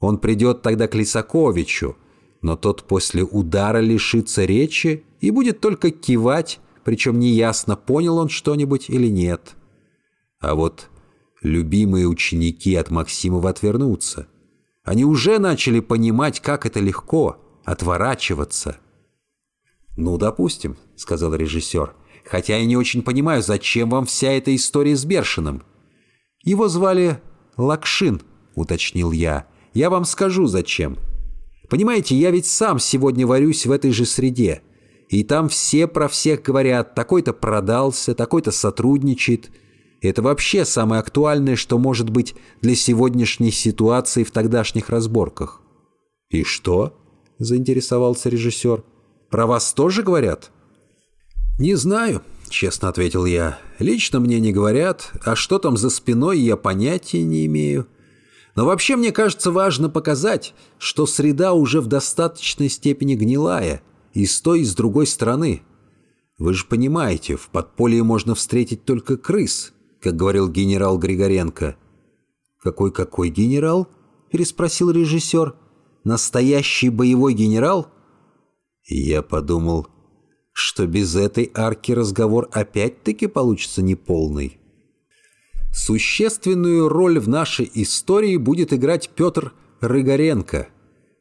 Он придет тогда к Лисаковичу, но тот после удара лишится речи и будет только кивать, причем неясно, понял он что-нибудь или нет. А вот любимые ученики от Максимова отвернутся. Они уже начали понимать, как это легко — отворачиваться. «Ну, допустим», — сказал режиссер, — «хотя я не очень понимаю, зачем вам вся эта история с Бершином?» Его звали Лакшин, уточнил я. Я вам скажу, зачем. Понимаете, я ведь сам сегодня варюсь в этой же среде. И там все про всех говорят, такой-то продался, такой-то сотрудничает. Это вообще самое актуальное, что может быть для сегодняшней ситуации в тогдашних разборках. «И что?» – заинтересовался режиссер. «Про вас тоже говорят?» «Не знаю», честно ответил я. «Лично мне не говорят, а что там за спиной, я понятия не имею. Но вообще мне кажется важно показать, что среда уже в достаточной степени гнилая, и с той, и с другой стороны. Вы же понимаете, в подполье можно встретить только крыс, как говорил генерал Григоренко». «Какой-какой генерал?» – переспросил режиссер. «Настоящий боевой генерал?» И я подумал, что без этой арки разговор опять-таки получится неполный. Существенную роль в нашей истории будет играть Петр Рыгоренко,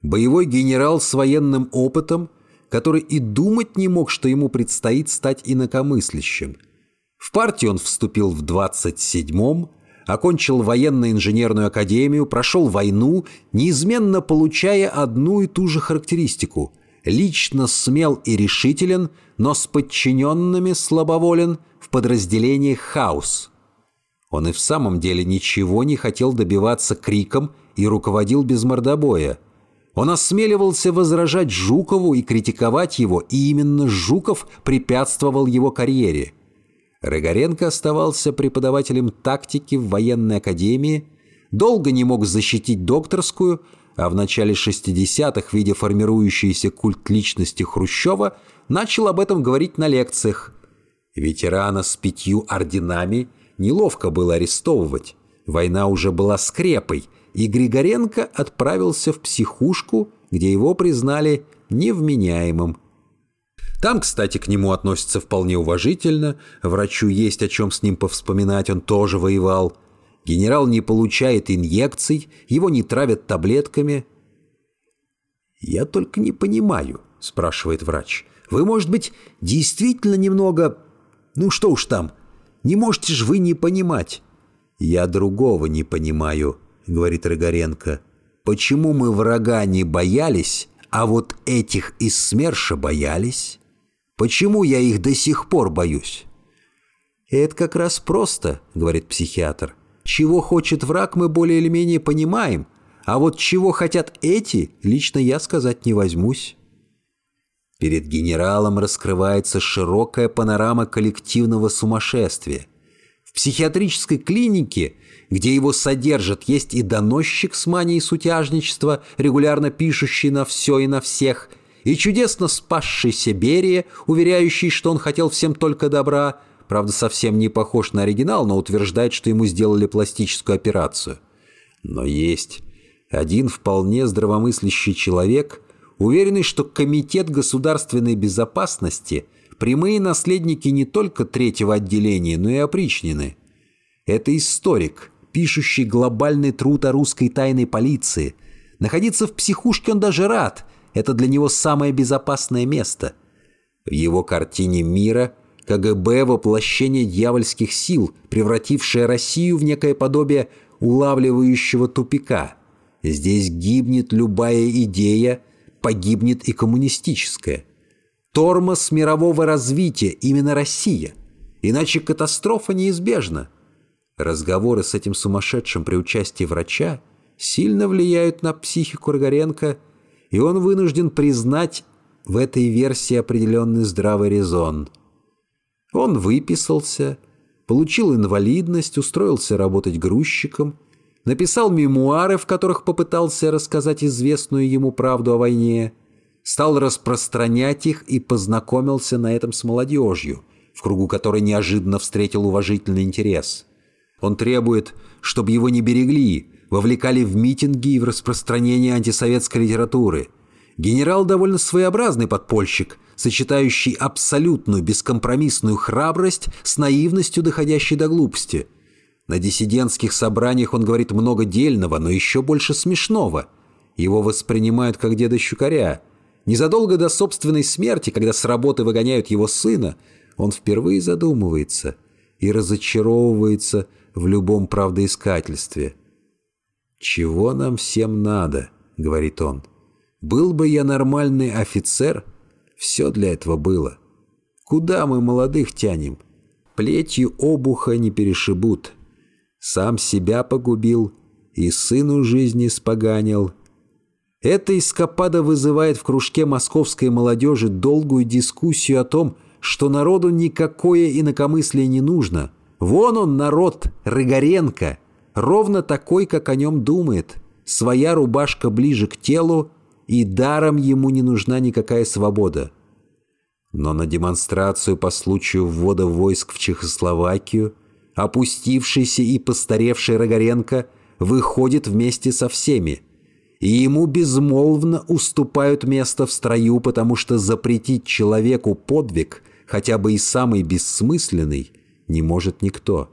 боевой генерал с военным опытом, который и думать не мог, что ему предстоит стать инакомыслящим. В партию он вступил в 27-м, окончил военно-инженерную академию, прошел войну, неизменно получая одну и ту же характеристику – лично смел и решителен, но с подчиненными слабоволен в подразделении «Хаус». Он и в самом деле ничего не хотел добиваться криком и руководил без мордобоя. Он осмеливался возражать Жукову и критиковать его, и именно Жуков препятствовал его карьере. Рыгоренко оставался преподавателем тактики в военной академии, долго не мог защитить докторскую, а в начале 60-х, видя формирующийся культ личности Хрущева, начал об этом говорить на лекциях. Ветерана с пятью орденами неловко было арестовывать. Война уже была скрепой, и Григоренко отправился в психушку, где его признали невменяемым. Там, кстати, к нему относятся вполне уважительно, врачу есть о чем с ним повспоминать, он тоже воевал – Генерал не получает инъекций, его не травят таблетками. «Я только не понимаю», — спрашивает врач. «Вы, может быть, действительно немного... Ну что уж там, не можете же вы не понимать». «Я другого не понимаю», — говорит Рыгоренко. «Почему мы врага не боялись, а вот этих из СМЕРШа боялись? Почему я их до сих пор боюсь?» «Это как раз просто», — говорит психиатр. «Чего хочет враг, мы более или менее понимаем, а вот чего хотят эти, лично я сказать не возьмусь». Перед генералом раскрывается широкая панорама коллективного сумасшествия. В психиатрической клинике, где его содержат, есть и доносчик с манией сутяжничества, регулярно пишущий на все и на всех, и чудесно спасшийся Берия, уверяющий, что он хотел всем только добра, правда, совсем не похож на оригинал, но утверждает, что ему сделали пластическую операцию. Но есть один вполне здравомыслящий человек, уверенный, что Комитет государственной безопасности – прямые наследники не только третьего отделения, но и опричнины. Это историк, пишущий глобальный труд о русской тайной полиции. Находиться в психушке он даже рад. Это для него самое безопасное место. В его картине мира КГБ – воплощение дьявольских сил, превратившее Россию в некое подобие улавливающего тупика – Здесь гибнет любая идея, погибнет и коммунистическая. Тормоз мирового развития именно Россия. Иначе катастрофа неизбежна. Разговоры с этим сумасшедшим при участии врача сильно влияют на психику Рогоренко, и он вынужден признать в этой версии определенный здравый резон. Он выписался, получил инвалидность, устроился работать грузчиком – написал мемуары, в которых попытался рассказать известную ему правду о войне, стал распространять их и познакомился на этом с молодежью, в кругу которой неожиданно встретил уважительный интерес. Он требует, чтобы его не берегли, вовлекали в митинги и в распространение антисоветской литературы. Генерал довольно своеобразный подпольщик, сочетающий абсолютную бескомпромиссную храбрость с наивностью, доходящей до глупости – на диссидентских собраниях он говорит много дельного, но еще больше смешного. Его воспринимают как деда Щукаря. Незадолго до собственной смерти, когда с работы выгоняют его сына, он впервые задумывается и разочаровывается в любом правдоискательстве. «Чего нам всем надо?» — говорит он. «Был бы я нормальный офицер, все для этого было. Куда мы молодых тянем? Плетью обуха не перешибут» сам себя погубил и сыну жизни споганил. Эта эскапада вызывает в кружке московской молодежи долгую дискуссию о том, что народу никакое инакомыслие не нужно. Вон он, народ, Рыгоренко, ровно такой, как о нем думает. Своя рубашка ближе к телу, и даром ему не нужна никакая свобода. Но на демонстрацию по случаю ввода войск в Чехословакию опустившийся и постаревший Рогоренко выходит вместе со всеми, и ему безмолвно уступают место в строю, потому что запретить человеку подвиг, хотя бы и самый бессмысленный, не может никто.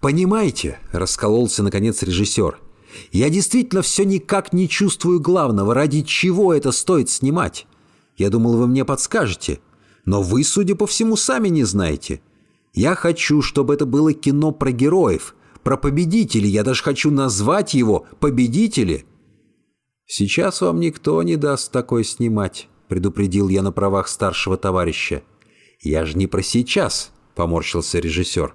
«Понимаете», — раскололся наконец режиссер, — «я действительно все никак не чувствую главного, ради чего это стоит снимать. Я думал, вы мне подскажете, но вы, судя по всему, сами не знаете». Я хочу, чтобы это было кино про героев, про победителей. Я даже хочу назвать его «Победители». «Сейчас вам никто не даст такое снимать», — предупредил я на правах старшего товарища. «Я же не про сейчас», — поморщился режиссер.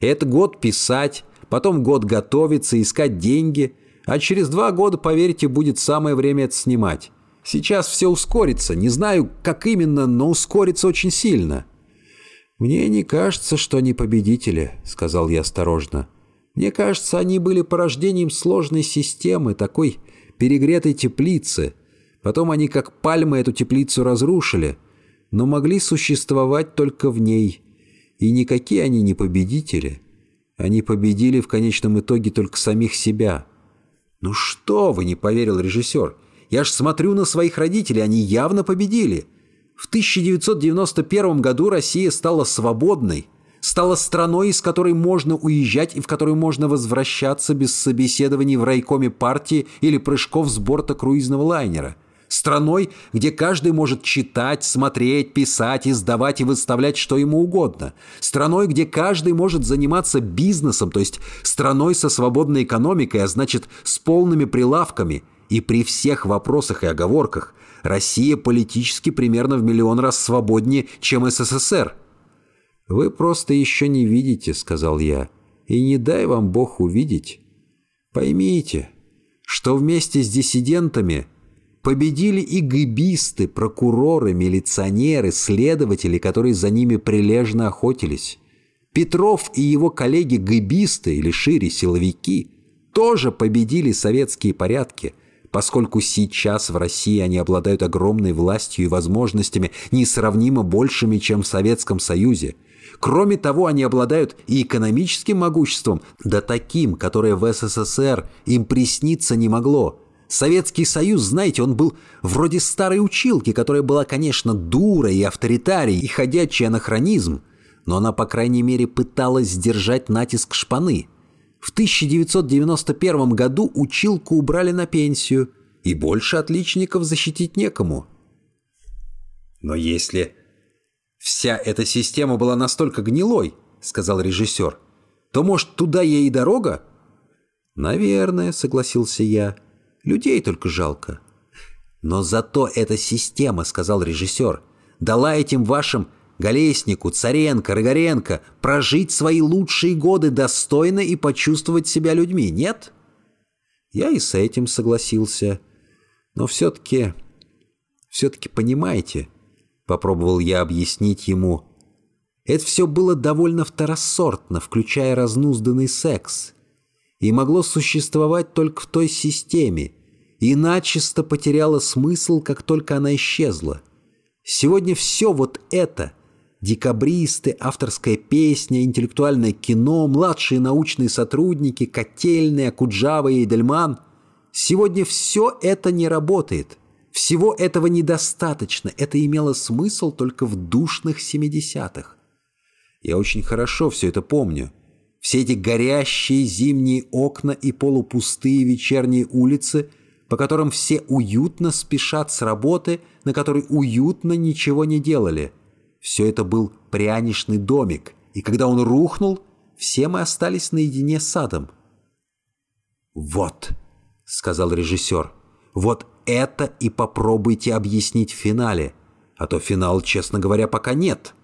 «Это год писать, потом год готовиться, искать деньги, а через два года, поверьте, будет самое время это снимать. Сейчас все ускорится, не знаю, как именно, но ускорится очень сильно». «Мне не кажется, что они победители», — сказал я осторожно. «Мне кажется, они были порождением сложной системы, такой перегретой теплицы. Потом они как пальмы эту теплицу разрушили, но могли существовать только в ней. И никакие они не победители. Они победили в конечном итоге только самих себя». «Ну что вы!» — не поверил режиссер. «Я ж смотрю на своих родителей, они явно победили». В 1991 году Россия стала свободной, стала страной, из которой можно уезжать и в которую можно возвращаться без собеседований в райкоме партии или прыжков с борта круизного лайнера. Страной, где каждый может читать, смотреть, писать, издавать и выставлять что ему угодно. Страной, где каждый может заниматься бизнесом, то есть страной со свободной экономикой, а значит с полными прилавками. И при всех вопросах и оговорках Россия политически примерно в миллион раз свободнее, чем СССР. «Вы просто еще не видите», — сказал я, — «и не дай вам Бог увидеть. Поймите, что вместе с диссидентами — Победили и гибисты, прокуроры, милиционеры, следователи, которые за ними прилежно охотились. Петров и его коллеги-гибисты, или шире силовики, тоже победили советские порядки, поскольку сейчас в России они обладают огромной властью и возможностями, несравнимо большими, чем в Советском Союзе. Кроме того, они обладают и экономическим могуществом, да таким, которое в СССР им присниться не могло – Советский Союз, знаете, он был вроде старой училки, которая была, конечно, дурой и авторитарией, и ходячий анахронизм, но она, по крайней мере, пыталась сдержать натиск шпаны. В 1991 году училку убрали на пенсию, и больше отличников защитить некому. «Но если вся эта система была настолько гнилой, — сказал режиссер, — то, может, туда ей и дорога?» «Наверное», — согласился я, — Людей только жалко. Но зато эта система, сказал режиссер, дала этим вашим Голеснику, Царенко, Рыгоренко прожить свои лучшие годы достойно и почувствовать себя людьми, нет? Я и с этим согласился. Но все-таки... Все-таки понимаете, попробовал я объяснить ему, это все было довольно второсортно, включая разнузданный секс и могло существовать только в той системе, и начисто потеряло смысл, как только она исчезла. Сегодня все вот это – декабристы, авторская песня, интеллектуальное кино, младшие научные сотрудники, котельные, Акуджава и Эдельман – сегодня все это не работает. Всего этого недостаточно, это имело смысл только в душных 70-х. Я очень хорошо все это помню – все эти горящие зимние окна и полупустые вечерние улицы, по которым все уютно спешат с работы, на которой уютно ничего не делали. Все это был пряничный домик, и когда он рухнул, все мы остались наедине с садом. «Вот», — сказал режиссер, — «вот это и попробуйте объяснить в финале, а то финал, честно говоря, пока нет».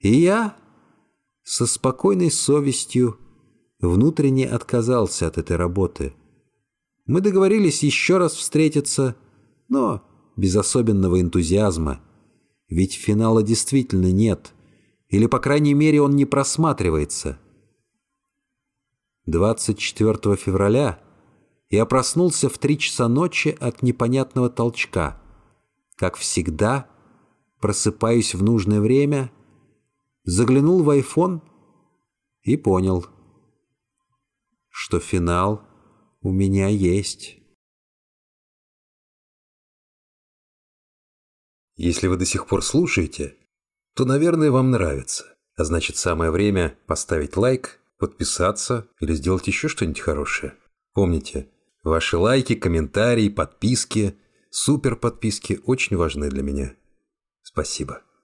И я со спокойной совестью внутренне отказался от этой работы. Мы договорились еще раз встретиться, но без особенного энтузиазма. Ведь финала действительно нет, или, по крайней мере, он не просматривается. 24 февраля я проснулся в три часа ночи от непонятного толчка. Как всегда, просыпаюсь в нужное время — заглянул в iPhone и понял, что финал у меня есть. Если вы до сих пор слушаете, то, наверное, вам нравится. А значит, самое время поставить лайк, подписаться или сделать еще что-нибудь хорошее. Помните, ваши лайки, комментарии, подписки, супер подписки очень важны для меня. Спасибо.